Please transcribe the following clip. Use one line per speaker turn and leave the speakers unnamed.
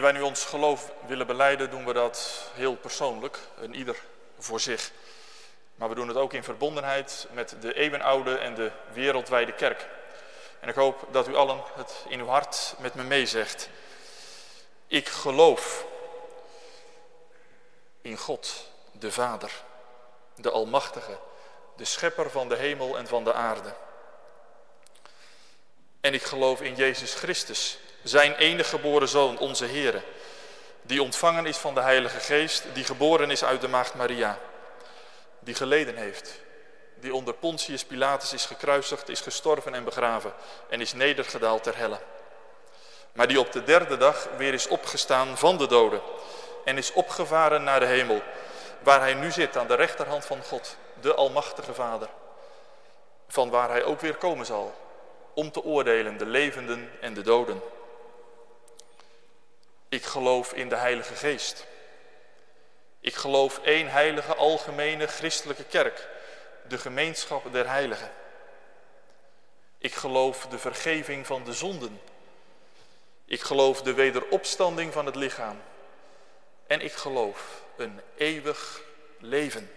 Wanneer wij nu ons geloof willen beleiden, doen we dat heel persoonlijk, een ieder voor zich. Maar we doen het ook in verbondenheid met de eeuwenoude en de wereldwijde kerk. En ik hoop dat u allen het in uw hart met me meezegt. Ik geloof in God, de Vader, de Almachtige, de Schepper van de hemel en van de aarde. En ik geloof in Jezus Christus, zijn enige geboren Zoon, onze Heer, die ontvangen is van de Heilige Geest, die geboren is uit de Maagd Maria, die geleden heeft, die onder Pontius Pilatus is gekruisigd, is gestorven en begraven en is nedergedaald ter helle. Maar die op de derde dag weer is opgestaan van de doden en is opgevaren naar de hemel, waar hij nu zit aan de rechterhand van God, de Almachtige Vader, van waar hij ook weer komen zal, om te oordelen de levenden en de doden. Ik geloof in de Heilige Geest. Ik geloof één heilige algemene christelijke kerk, de gemeenschap der heiligen. Ik geloof de vergeving van de zonden. Ik geloof de wederopstanding van het lichaam. En ik geloof een eeuwig leven.